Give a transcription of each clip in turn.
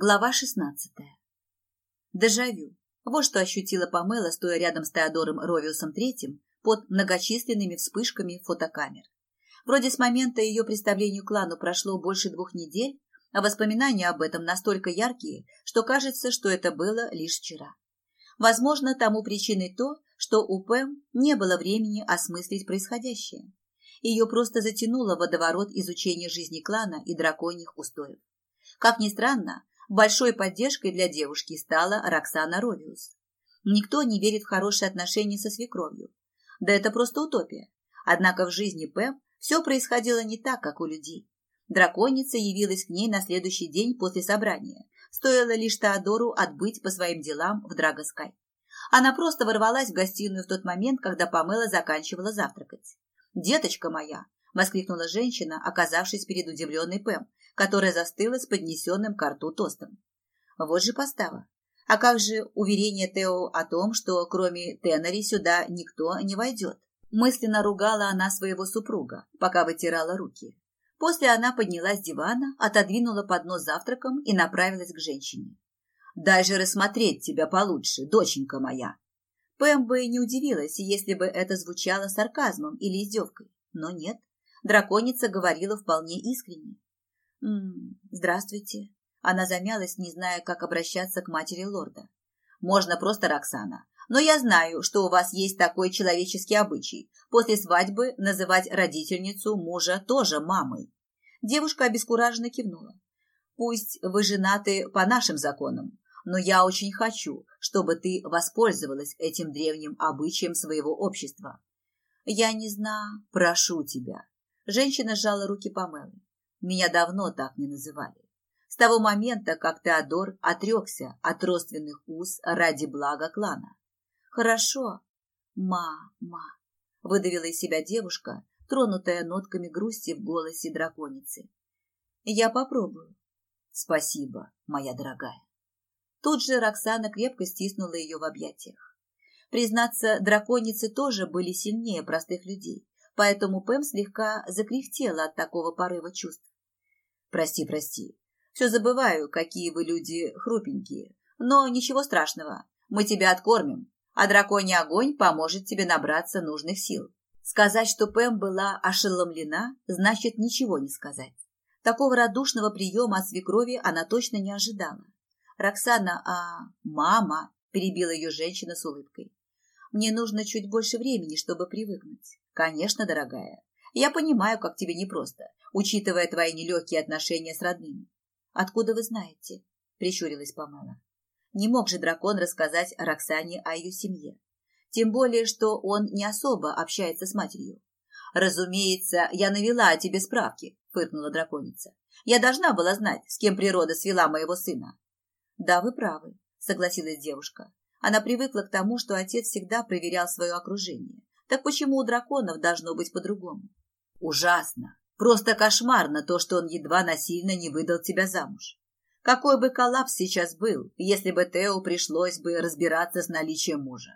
Глава шестнадцатая. Дежавю. Вот что ощутила Памела, стоя рядом с Теодором Ровиусом Третьим под многочисленными вспышками фотокамер. Вроде с момента ее представления клану прошло больше двух недель, а воспоминания об этом настолько яркие, что кажется, что это было лишь вчера. Возможно, тому причиной то, что у Пэм не было времени осмыслить происходящее. Ее просто затянуло водоворот изучения жизни клана и драконьих устоев. Как ни странно, Большой поддержкой для девушки стала Роксана Ровиус. Никто не верит в хорошие отношения со свекровью. Да это просто утопия. Однако в жизни Пэм все происходило не так, как у людей. Драконица явилась к ней на следующий день после собрания. Стоило лишь Теодору отбыть по своим делам в Драгоскай. Она просто ворвалась в гостиную в тот момент, когда Памела заканчивала завтракать. «Деточка моя!» – воскликнула женщина, оказавшись перед удивленной Пэм, которая застыла с поднесенным к рту тостом. Вот же постава. А как же уверение Тео о том, что кроме Теннери сюда никто не войдет? Мысленно ругала она своего супруга, пока вытирала руки. После она поднялась с дивана, отодвинула поднос завтраком и направилась к женщине. «Дай же рассмотреть тебя получше, доченька моя!» Пэм бы не удивилась, если бы это звучало сарказмом или издевкой. Но нет, драконица говорила вполне искренне. «М здравствуйте». Она замялась, не зная, как обращаться к матери лорда. «Можно просто Роксана. Но я знаю, что у вас есть такой человеческий обычай после свадьбы называть родительницу мужа тоже мамой». Девушка обескураженно кивнула. «Пусть вы женаты по нашим законам, но я очень хочу, чтобы ты воспользовалась этим древним обычаем своего общества. Я не знаю, прошу тебя. Женщина сжала руки Памелы. Меня давно так не называли. С того момента, как Теодор отрекся от родственных уз ради блага клана. Хорошо, мама, выдавила из себя девушка, тронутая нотками грусти в голосе драконицы. Я попробую. Спасибо, моя дорогая. Тут же Роксана крепко стиснула ее в объятиях. Признаться, драконицы тоже были сильнее простых людей, поэтому Пэм слегка закряхтела от такого порыва чувств. Прости, прости. Все забываю, какие вы люди хрупенькие. Но ничего страшного. Мы тебя откормим, а драконий огонь поможет тебе набраться нужных сил. Сказать, что Пэм была ошеломлена, значит ничего не сказать. Такого радушного приема от свекрови она точно не ожидала. Роксана, а мама, перебила ее женщина с улыбкой. Мне нужно чуть больше времени, чтобы привыкнуть. Конечно, дорогая. Я понимаю, как тебе непросто, учитывая твои нелегкие отношения с родными. Откуда вы знаете? Прищурилась Памела. Не мог же дракон рассказать Роксане о ее семье. Тем более, что он не особо общается с матерью. «Разумеется, я навела о тебе справки», — фыркнула драконица. «Я должна была знать, с кем природа свела моего сына». «Да, вы правы», — согласилась девушка. Она привыкла к тому, что отец всегда проверял свое окружение. Так почему у драконов должно быть по-другому? Ужасно. Просто кошмарно то, что он едва насильно не выдал тебя замуж. Какой бы коллапс сейчас был, если бы Тео пришлось бы разбираться с наличием мужа.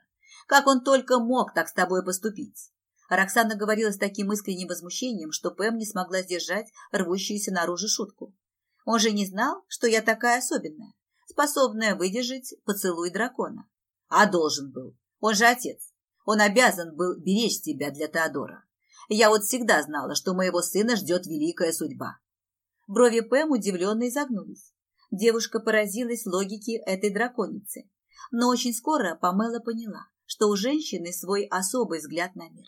Как он только мог так с тобой поступить? Роксана говорила с таким искренним возмущением, что Пэм не смогла сдержать рвущуюся наружу шутку. Он же не знал, что я такая особенная, способная выдержать поцелуй дракона. А должен был. Он же отец. Он обязан был беречь тебя для Теодора. Я вот всегда знала, что моего сына ждет великая судьба. Брови Пэм удивленно изогнулись. Девушка поразилась логике этой драконицы. Но очень скоро Памела поняла, что у женщины свой особый взгляд на мир.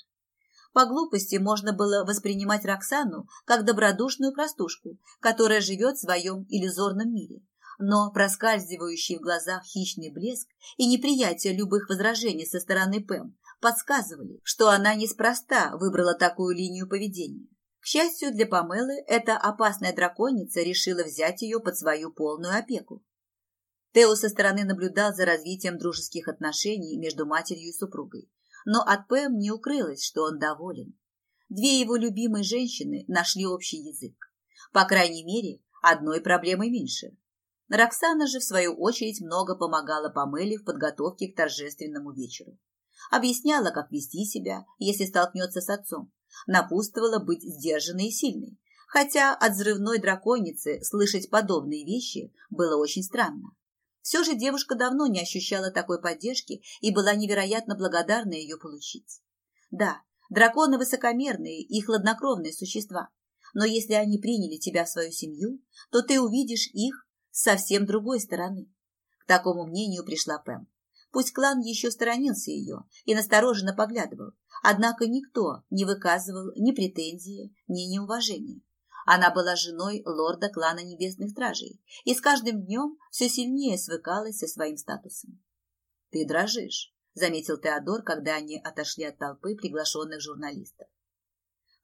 По глупости можно было воспринимать Роксану как добродушную простушку, которая живет в своем иллюзорном мире. Но проскальзывающий в глазах хищный блеск и неприятие любых возражений со стороны Пэм подсказывали, что она неспроста выбрала такую линию поведения. К счастью для Памелы, эта опасная драконица решила взять ее под свою полную опеку. Тео со стороны наблюдал за развитием дружеских отношений между матерью и супругой, но от Пэм не укрылось, что он доволен. Две его любимые женщины нашли общий язык. По крайней мере, одной проблемой меньше. Роксана же, в свою очередь, много помогала Памеле в подготовке к торжественному вечеру объясняла, как вести себя, если столкнется с отцом, напутствовала быть сдержанной и сильной, Хотя от взрывной драконицы слышать подобные вещи было очень странно. Все же девушка давно не ощущала такой поддержки и была невероятно благодарна ее получить. Да, драконы высокомерные и хладнокровные существа, но если они приняли тебя в свою семью, то ты увидишь их с совсем другой стороны. К такому мнению пришла Пэм. Пусть клан еще сторонился ее и настороженно поглядывал, однако никто не выказывал ни претензии, ни неуважения. Она была женой лорда клана Небесных Стражей и с каждым днем все сильнее свыкалась со своим статусом. «Ты дрожишь», — заметил Теодор, когда они отошли от толпы приглашенных журналистов.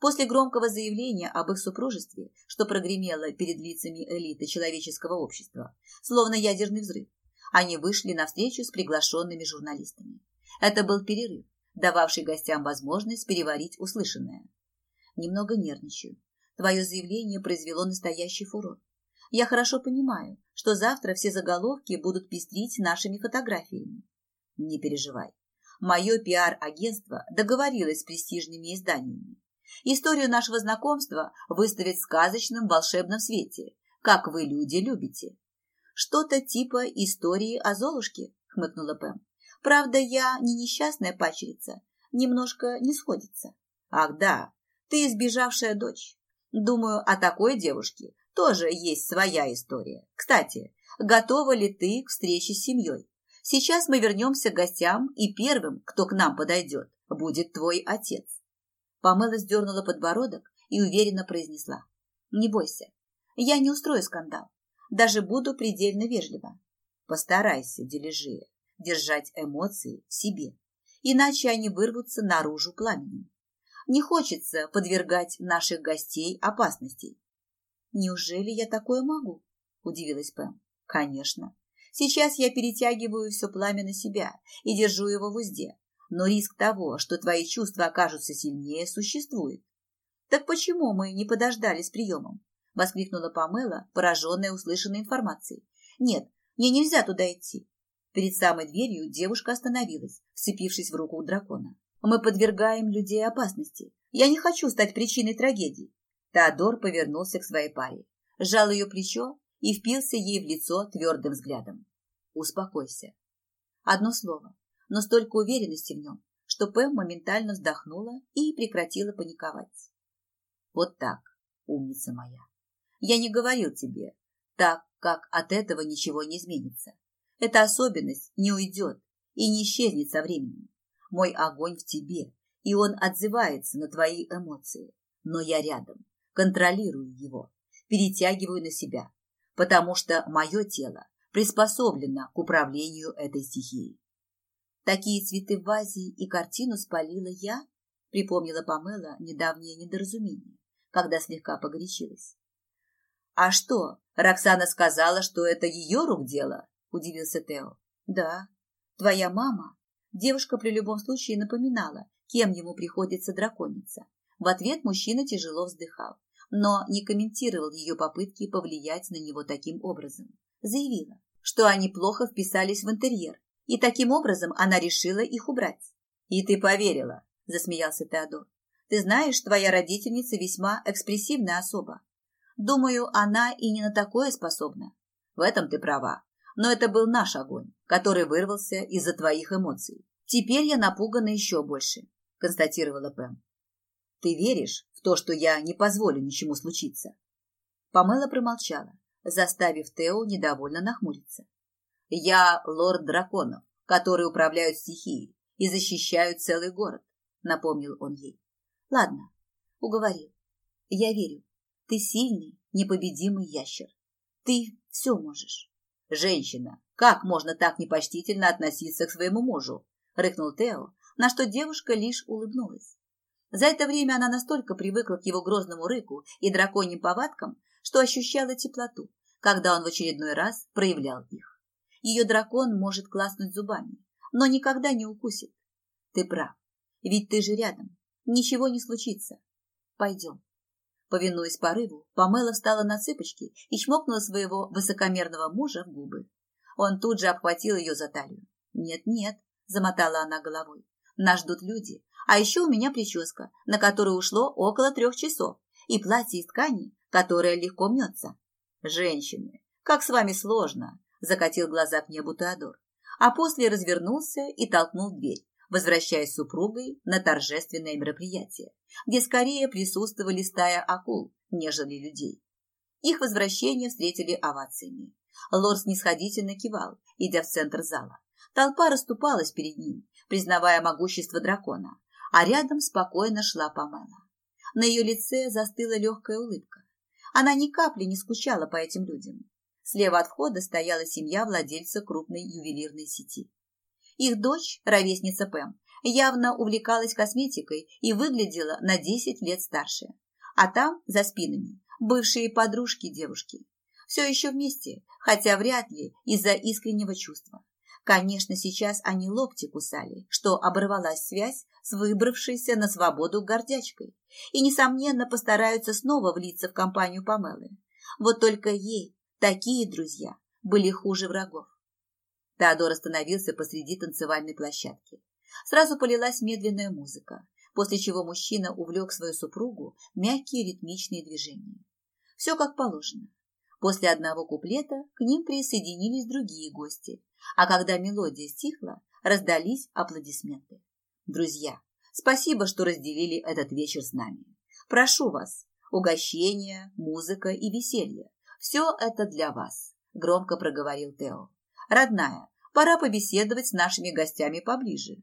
После громкого заявления об их супружестве, что прогремело перед лицами элиты человеческого общества, словно ядерный взрыв, они вышли на встречу с приглашенными журналистами. Это был перерыв, дававший гостям возможность переварить услышанное. Немного нервничаю. Твое заявление произвело настоящий фурор. Я хорошо понимаю, что завтра все заголовки будут пестрить нашими фотографиями. Не переживай. Мое пиар-агентство договорилось с престижными изданиями. Историю нашего знакомства выставят в сказочном волшебном свете, как вы, люди, любите. Что-то типа истории о Золушке, хмыкнула Пэм. Правда, я не несчастная пачерица, немножко не сходится. Ах да, ты избежавшая дочь. Думаю, о такой девушке тоже есть своя история. Кстати, готова ли ты к встрече с семьей? Сейчас мы вернемся к гостям, и первым, кто к нам подойдет, будет твой отец. Памела сдернула подбородок и уверенно произнесла. Не бойся, я не устрою скандал, даже буду предельно вежлива. Постарайся, Дележия, держать эмоции в себе, иначе они вырвутся наружу пламенем. Не хочется подвергать наших гостей опасности. Неужели я такое могу? Удивилась Пэм. Конечно. Сейчас я перетягиваю все пламя на себя и держу его в узде. Но риск того, что твои чувства окажутся сильнее, существует. Так почему мы не подождали с приемом? Воскликнула Памела, пораженная услышанной информацией. Нет, мне нельзя туда идти. Перед самой дверью девушка остановилась, вцепившись в руку дракона. Мы подвергаем людей опасности. Я не хочу стать причиной трагедии. Теодор повернулся к своей паре, сжал ее плечо и впился ей в лицо твердым взглядом. Успокойся. Одно слово, но столько уверенности в нем, что Пэм моментально вздохнула и прекратила паниковать. Вот так, умница моя. Я не говорил тебе, так как от этого ничего не изменится. Эта особенность не уйдет и не исчезнет со временем. Мой огонь в тебе, и он отзывается на твои эмоции. Но я рядом, контролирую его, перетягиваю на себя, потому что мое тело приспособлено к управлению этой стихией. Такие цветы в вазе и картину спалила я, припомнила Памела недавнее недоразумение, когда слегка погорячилась. «А что, Роксана сказала, что это ее рук дело?» – удивился Тео. «Да. Твоя мама Девушка при любом случае напоминала, кем ему приходится драконица. В ответ мужчина тяжело вздыхал, но не комментировал ее попытки повлиять на него таким образом. Заявила, что они плохо вписались в интерьер, и таким образом она решила их убрать. «И ты поверила», – засмеялся Теодор. «Ты знаешь, твоя родительница весьма экспрессивная особа. Думаю, она и не на такое способна. В этом ты права. Но это был наш огонь, который вырвался из-за твоих эмоций. Теперь я напугана еще больше, констатировала Пэм. Ты веришь в то, что я не позволю ничему случиться? Памела промолчала, заставив Тео недовольно нахмуриться. Я лорд драконов, которые управляют стихией и защищают целый город, напомнил он ей. Ладно, уговорил. Я верю. Ты сильный, непобедимый ящер. Ты все можешь. «Женщина, как можно так непочтительно относиться к своему мужу?» – рыкнул Тео, на что девушка лишь улыбнулась. За это время она настолько привыкла к его грозному рыку и драконьим повадкам, что ощущала теплоту, когда он в очередной раз проявлял их. Ее дракон может класнуть зубами, но никогда не укусит. Ты прав, ведь ты же рядом, ничего не случится. Пойдем. Повинуясь порыву, Памела встала на цыпочки и чмокнула своего высокомерного мужа в губы. Он тут же обхватил ее за талию. «Нет-нет», — замотала она головой, — «нас ждут люди, а еще у меня прическа, на которую ушло около трех часов, и платье из ткани, которая легко мнется. Женщины, как с вами сложно, закатил глаза к небу Теодор, а после развернулся и толкнул дверь, возвращаясь с супругой на торжественное мероприятие, где скорее присутствовали стая акул, нежели людей. Их возвращение встретили овациями. Лорд снисходительно кивал, идя в центр зала. Толпа расступалась перед ним, признавая могущество дракона, а рядом спокойно шла Памела. На ее лице застыла легкая улыбка. Она ни капли не скучала по этим людям. Слева от входа стояла семья владельца крупной ювелирной сети. Их дочь, ровесница Пэм, явно увлекалась косметикой и выглядела на 10 лет старше. А там, за спинами, бывшие подружки девушки. Все еще вместе, хотя вряд ли из-за искреннего чувства. Конечно, сейчас они локти кусали, что оборвалась связь с выбравшейся на свободу гордячкой, и, несомненно, постараются снова влиться в компанию Памелы. Вот только ей такие друзья были хуже врагов. Теодор остановился посреди танцевальной площадки. Сразу полилась медленная музыка, после чего мужчина увлек свою супругу мягкие ритмичные движения. Все как положено. После одного куплета к ним присоединились другие гости, а когда мелодия стихла, раздались аплодисменты. Друзья, спасибо, что разделили этот вечер с нами. Прошу вас, угощение, музыка и веселье. Все это для вас, громко проговорил Тео. Родная, пора побеседовать с нашими гостями поближе.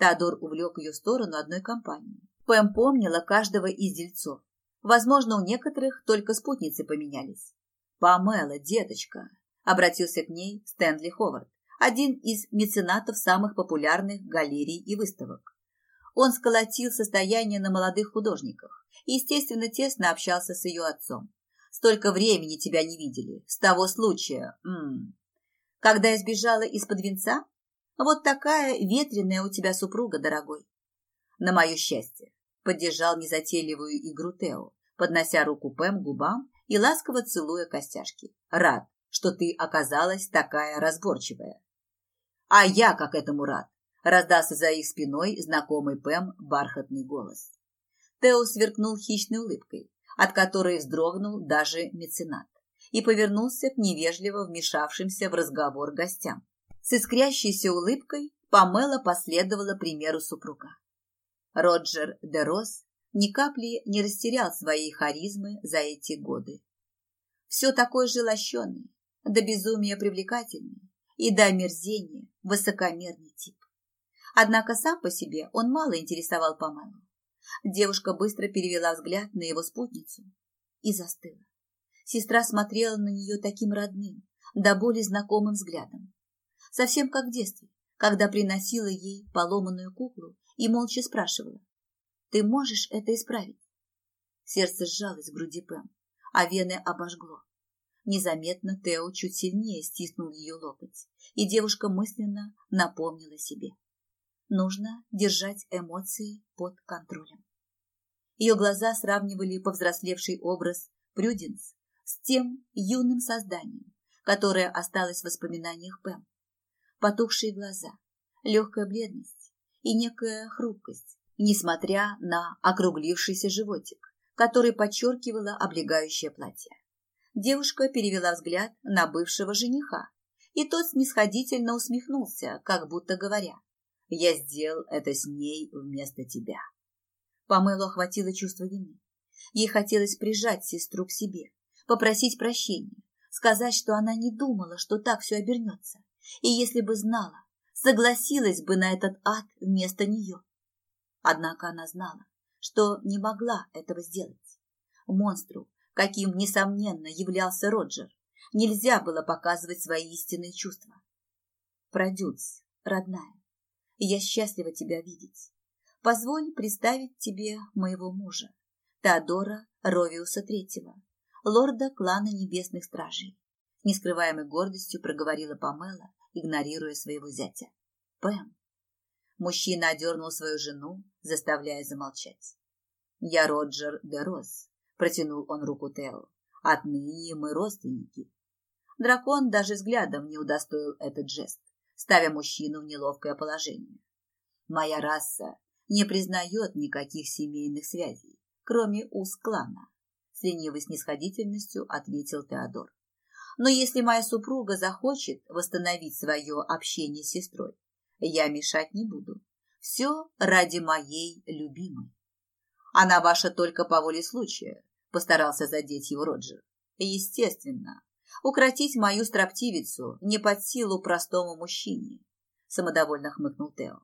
Теодор увлек ее в сторону одной компании. Пэм помнила каждого из дельцов. Возможно, у некоторых только спутницы поменялись. «Памела, деточка!» – обратился к ней Стэнли Ховард, один из меценатов самых популярных галерей и выставок. Он сколотил состояние на молодых художниках и, естественно, тесно общался с ее отцом. Столько времени тебя не видели, с того случая, -м. Когда я сбежала из-под венца. Вот такая ветреная у тебя супруга, дорогой. На мое счастье, поддержал незатейливую игру Тео, поднося руку Пэм к губам и ласково целуя костяшки. Рад, что ты оказалась такая разборчивая. А я как этому рад, раздался за их спиной знакомый Пэм бархатный голос. Тео сверкнул хищной улыбкой, от которой вздрогнул даже меценат, и повернулся к невежливо вмешавшимся в разговор гостям. С искрящейся улыбкой Памела последовала примеру супруга. Роджер де Рос ни капли не растерял своей харизмы за эти годы. Все такой же лощеный, до безумия привлекательный и до омерзения высокомерный тип. Однако сам по себе он мало интересовал Памелу. Девушка быстро перевела взгляд на его спутницу и застыла. Сестра смотрела на нее таким родным, до боли знакомым взглядом. Совсем как в детстве, когда приносила ей поломанную куклу и молча спрашивала, ты можешь это исправить? Сердце сжалось в груди Пэм, а вены обожгло. Незаметно Тео чуть сильнее стиснул ее локоть, и девушка мысленно напомнила себе. Нужно держать эмоции под контролем. Ее глаза сравнивали повзрослевший образ Прюденс с тем юным созданием, которое осталось в воспоминаниях Пэм. Потухшие глаза, легкая бледность и некая хрупкость, несмотря на округлившийся животик, который подчеркивало облегающее платье. Девушка перевела взгляд на бывшего жениха, и тот снисходительно усмехнулся, как будто говоря, «Я сделал это с ней вместо тебя». Памелу охватило чувство вины. Ей хотелось прижать сестру к себе, попросить прощения, сказать, что она не думала, что так все обернется, и если бы знала, согласилась бы на этот ад вместо нее. Однако она знала, что не могла этого сделать. Монстру, каким, несомненно, являлся Роджер, нельзя было показывать свои истинные чувства. Продюц, родная, я счастлива тебя видеть. Позволь представить тебе моего мужа, Теодора Ровиуса Третьего, лорда клана Небесных Стражей. С нескрываемой гордостью проговорила Памела, игнорируя своего зятя. Пэм, Мужчина одернул свою жену, заставляя замолчать. «Я Роджер де Рос», — протянул он руку Тео. «Отныне мы родственники». Дракон даже взглядом не удостоил этот жест, ставя мужчину в неловкое положение. «Моя раса не признает никаких семейных связей, кроме уз клана», — с ленивой снисходительностью ответил Теодор. Но если моя супруга захочет восстановить свое общение с сестрой, я мешать не буду. Все ради моей любимой. Она ваша только по воле случая, постарался задеть его Роджер. Естественно, укротить мою строптивицу не под силу простому мужчине, самодовольно хмыкнул Тео.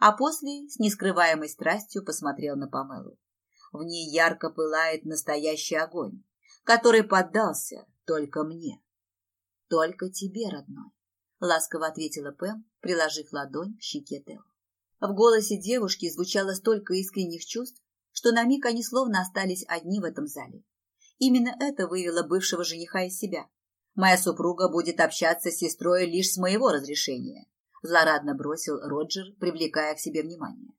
А после с нескрываемой страстью посмотрел на Памелу. В ней ярко пылает настоящий огонь, который поддался только мне. Только тебе, родной, ласково ответила Пэм, приложив ладонь к щеке Тео. В голосе девушки звучало столько искренних чувств, что на миг они словно остались одни в этом зале. Именно это вывело бывшего жениха из себя. Моя супруга будет общаться с сестрой лишь с моего разрешения, злорадно бросил Роджер, привлекая к себе внимание.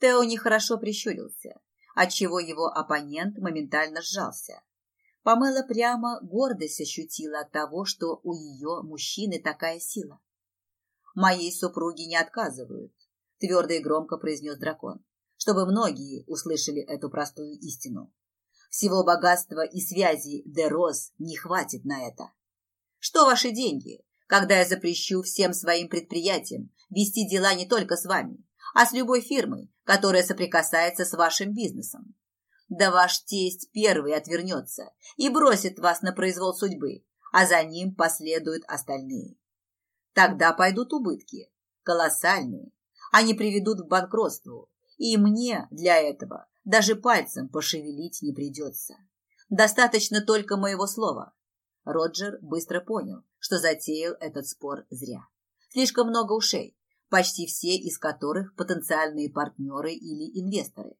Тео нехорошо прищурился, отчего его оппонент моментально сжался. Памела прямо гордость ощутила от того, что у ее мужчины такая сила. «Моей супруге не отказывают», — твердо и громко произнес дракон, чтобы многие услышали эту простую истину. Всего богатства и связи де Роз не хватит на это. Что ваши деньги, когда я запрещу всем своим предприятиям вести дела не только с вами, а с любой фирмой, которая соприкасается с вашим бизнесом? Да ваш тесть первый отвернется и бросит вас на произвол судьбы, а за ним последуют остальные. Тогда пойдут убытки, колоссальные. Они приведут к банкротству, и мне для этого даже пальцем пошевелить не придется. Достаточно только моего слова. Роджер быстро понял, что затеял этот спор зря. Слишком много ушей, почти все из которых потенциальные партнеры или инвесторы.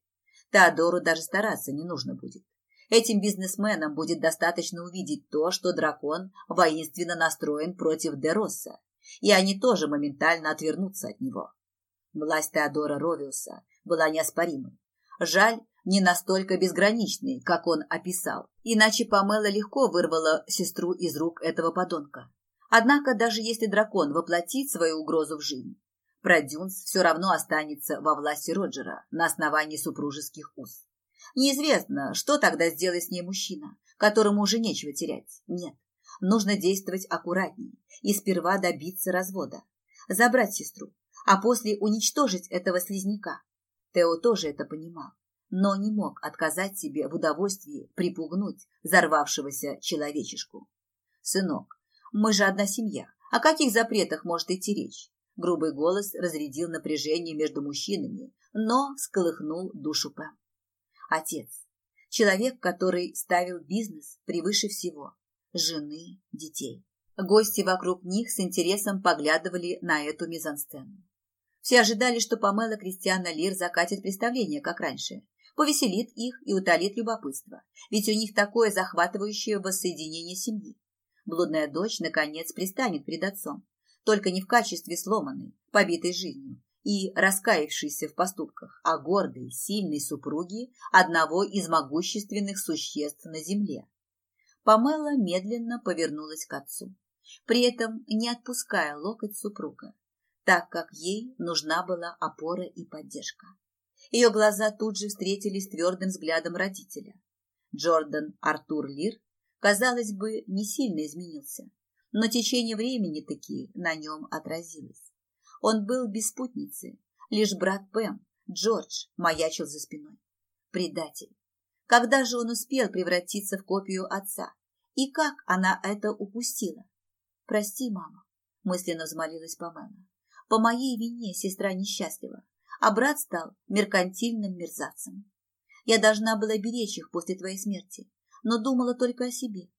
Теодору даже стараться не нужно будет. Этим бизнесменам будет достаточно увидеть то, что дракон воинственно настроен против Деросса, и они тоже моментально отвернутся от него. Власть Теодора Ровиуса была неоспоримой. Жаль, не настолько безграничной, как он описал, иначе Памела легко вырвала сестру из рук этого подонка. Однако, даже если дракон воплотит свою угрозу в жизнь, Продюнс все равно останется во власти Роджера на основании супружеских уз. Неизвестно, что тогда сделает с ней мужчина, которому уже нечего терять. Нет, нужно действовать аккуратнее и сперва добиться развода, забрать сестру, а после уничтожить этого слизняка. Тео тоже это понимал, но не мог отказать себе в удовольствии припугнуть взорвавшегося человечешку. «Сынок, мы же одна семья. О каких запретах может идти речь? Грубый голос разрядил напряжение между мужчинами, но всколыхнул душу Пэм. Отец. Человек, который ставил бизнес превыше всего. Жены, детей. Гости вокруг них с интересом поглядывали на эту мизансцену. Все ожидали, что Памела Кристиана Лир закатит представление, как раньше. Повеселит их и утолит любопытство. Ведь у них такое захватывающее воссоединение семьи. Блудная дочь, наконец, пристанет перед отцом только не в качестве сломанной, побитой жизнью и раскаявшейся в поступках, а гордой, сильной супруги одного из могущественных существ на земле. Памела медленно повернулась к отцу, при этом не отпуская локоть супруга, так как ей нужна была опора и поддержка. Ее глаза тут же встретились твердым взглядом родителя. Джордан Артур Лир, казалось бы, не сильно изменился, но течение времени таки на нем отразилось. Он был без спутницы, лишь брат Пэм, Джордж, маячил за спиной. Предатель. Когда же он успел превратиться в копию отца? И как она это упустила? «Прости, мама», — мысленно взмолилась Памела. «По моей вине сестра несчастлива, а брат стал меркантильным мерзавцем. Я должна была беречь их после твоей смерти, но думала только о себе.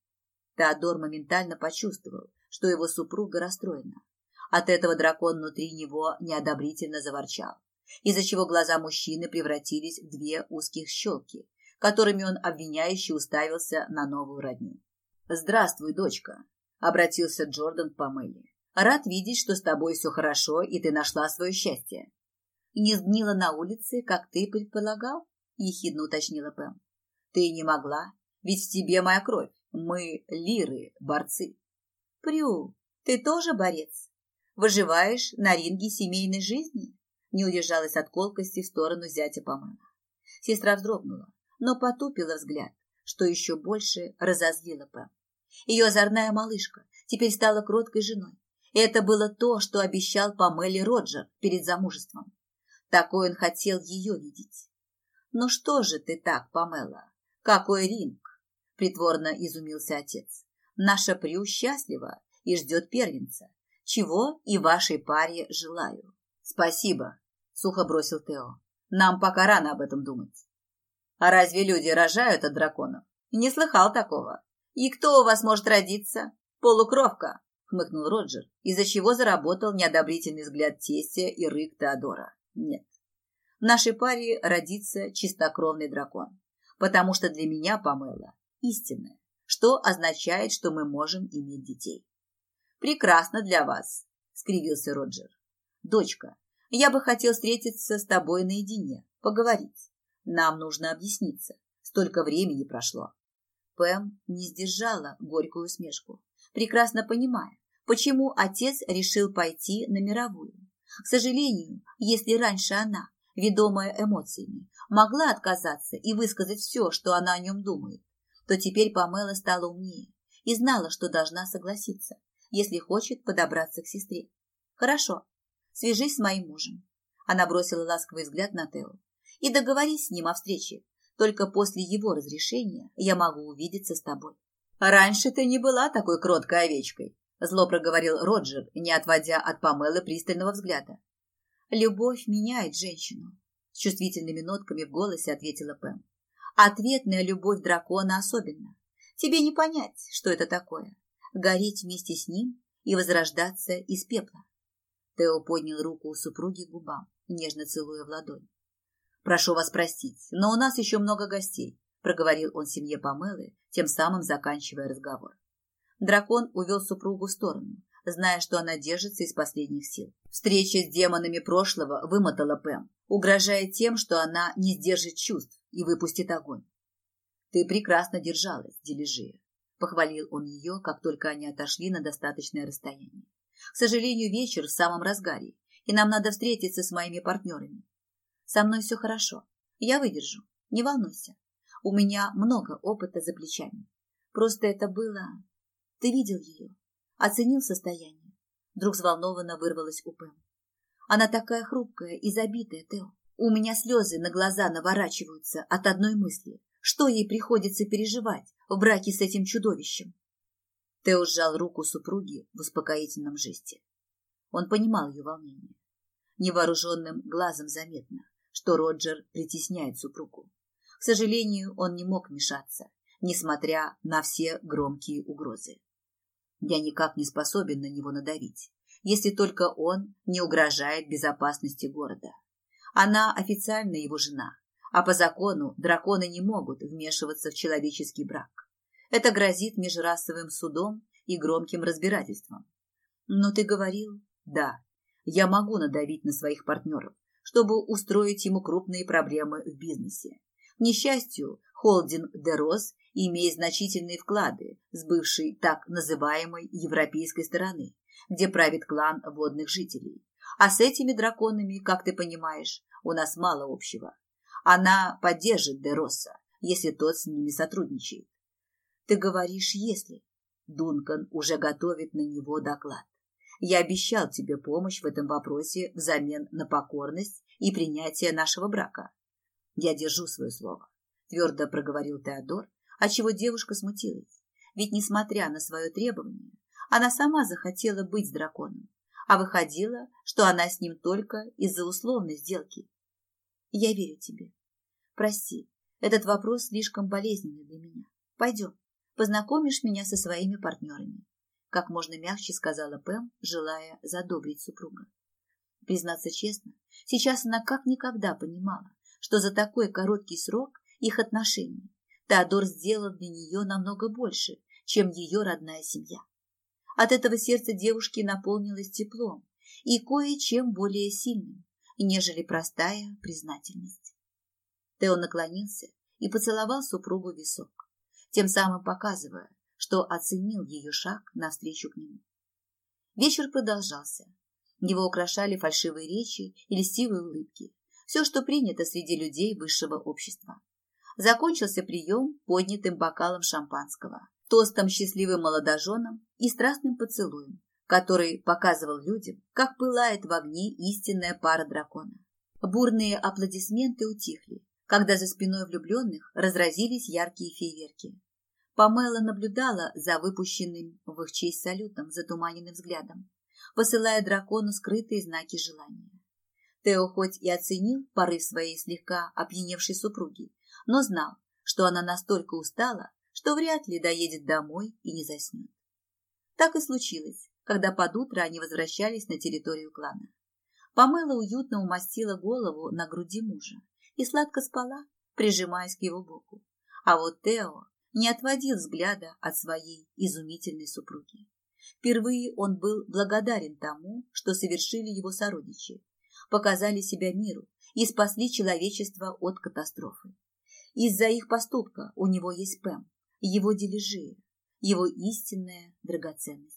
Теодор моментально почувствовал, что его супруга расстроена. От этого дракон внутри него неодобрительно заворчал, из-за чего глаза мужчины превратились в две узких щелки, которыми он обвиняюще уставился на новую родню. «Здравствуй, дочка», — обратился Джордан к Памеле. «Рад видеть, что с тобой все хорошо, и ты нашла свое счастье». «Не сгнила на улице, как ты предполагал?» — ехидно уточнила Пэм. «Ты не могла, ведь в тебе моя кровь. Мы лиры, борцы. Прю, ты тоже борец? Выживаешь на ринге семейной жизни? Не удержалась от колкости в сторону зятя Памела. Сестра вздрогнула, но потупила взгляд, что еще больше разозлило Пэм. Ее озорная малышка теперь стала кроткой женой. Это было то, что обещал Памеле Роджер перед замужеством. Такой он хотел ее видеть. «Ну что же ты так, Памела? Какой ринг?» – притворно изумился отец. «Наша Прю счастлива и ждет первенца, чего и вашей паре желаю». «Спасибо», – сухо бросил Тео. «Нам пока рано об этом думать». «А разве люди рожают от драконов? Не слыхал такого. И кто у вас может родиться? Полукровка», – хмыкнул Роджер, из-за чего заработал неодобрительный взгляд тестя и рык Теодора. «Нет, в нашей паре родится чистокровный дракон, потому что для меня Памела истинная, что означает, что мы можем иметь детей. Прекрасно для вас, скривился Роджер. Дочка, я бы хотел встретиться с тобой наедине, поговорить. Нам нужно объясниться. Столько времени прошло. Пэм не сдержала горькую усмешку, прекрасно понимая, почему отец решил пойти на мировую. К сожалению, если раньше она ведомая эмоциями, могла отказаться и высказать все, что она о нем думает, то теперь Памела стала умнее и знала, что должна согласиться, если хочет подобраться к сестре. «Хорошо, свяжись с моим мужем». Она бросила ласковый взгляд на Тео. «И договорись с ним о встрече. Только после его разрешения я могу увидеться с тобой». «Раньше ты не была такой кроткой овечкой», зло проговорил Роджер, не отводя от Памелы пристального взгляда. Любовь меняет женщину, с чувствительными нотками в голосе ответила Пэм. Ответная любовь дракона особенно. Тебе не понять, что это такое. Гореть вместе с ним и возрождаться из пепла. Тео поднял руку у супруги к губам, нежно целуя в ладонь. «Прошу вас простить, но у нас еще много гостей», проговорил он семье Памелы, тем самым заканчивая разговор. Дракон увел супругу в сторону, зная, что она держится из последних сил. Встреча с демонами прошлого вымотала Пэм, угрожая тем, что она не сдержит чувств и выпустит огонь. «Ты прекрасно держалась, Дележия», — похвалил он ее, как только они отошли на достаточное расстояние. «К сожалению, вечер в самом разгаре, и нам надо встретиться с моими партнерами. Со мной все хорошо, я выдержу, не волнуйся. У меня много опыта за плечами. Просто это было... Ты видел ее? Оценил состояние. Вдруг взволнованно вырвалась у Пэм. Она такая хрупкая и забитая, Тео. У меня слезы на глаза наворачиваются от одной мысли. Что ей приходится переживать в браке с этим чудовищем? Тео сжал руку супруги в успокоительном жесте. Он понимал ее волнение. Невооруженным глазом заметно, что Роджер притесняет супругу. К сожалению, он не мог мешаться, несмотря на все громкие угрозы. Я никак не способен на него надавить, если только он не угрожает безопасности города. Она официально его жена, а по закону драконы не могут вмешиваться в человеческий брак. Это грозит межрасовым судом и громким разбирательством. Но ты говорил, да, я могу надавить на своих партнеров, чтобы устроить ему крупные проблемы в бизнесе. К несчастью, холдинг «Дерос» имеет значительные вклады с бывшей так называемой европейской стороны, где правит клан водных жителей. А с этими драконами, как ты понимаешь, у нас мало общего. Она поддержит Дероса, если тот с ними сотрудничает. Ты говоришь «если». Дункан уже готовит на него доклад. Я обещал тебе помощь в этом вопросе взамен на покорность и принятие нашего брака. Я держу свое слово, твердо проговорил Теодор, отчего девушка смутилась. Ведь, несмотря на свое требование, она сама захотела быть с драконом, а выходило, что она с ним только из-за условной сделки. Я верю тебе. Прости, этот вопрос слишком болезненный для меня. Пойдем, познакомишь меня со своими партнерами. Как можно мягче сказала Пэм, желая задобрить супруга. Признаться честно, сейчас она как никогда понимала, что за такой короткий срок их отношений Теодор сделал для нее намного больше, чем ее родная семья. От этого сердце девушки наполнилось теплом и кое-чем более сильным, нежели простая признательность. Тео наклонился и поцеловал супругу висок, тем самым показывая, что оценил ее шаг навстречу к нему. Вечер продолжался. Его украшали фальшивые речи и льстивые улыбки. Все, что принято среди людей высшего общества. Закончился прием поднятым бокалом шампанского, тостом счастливым молодоженам и страстным поцелуем, который показывал людям, как пылает в огне истинная пара дракона. Бурные аплодисменты утихли, когда за спиной влюбленных разразились яркие фейерверки. Памела наблюдала за выпущенным в их честь салютом затуманенным взглядом, посылая дракону скрытые знаки желания. Тео хоть и оценил порыв своей слегка опьяневшей супруги, но знал, что она настолько устала, что вряд ли доедет домой и не заснет. Так и случилось, когда под утро они возвращались на территорию клана. Памела уютно умастила голову на груди мужа и сладко спала, прижимаясь к его боку. А вот Тео не отводил взгляда от своей изумительной супруги. Впервые он был благодарен тому, что совершили его сородичи, показали себя миру и спасли человечество от катастрофы. Из-за их поступка у него есть Пэм, его дележи, его истинная драгоценность.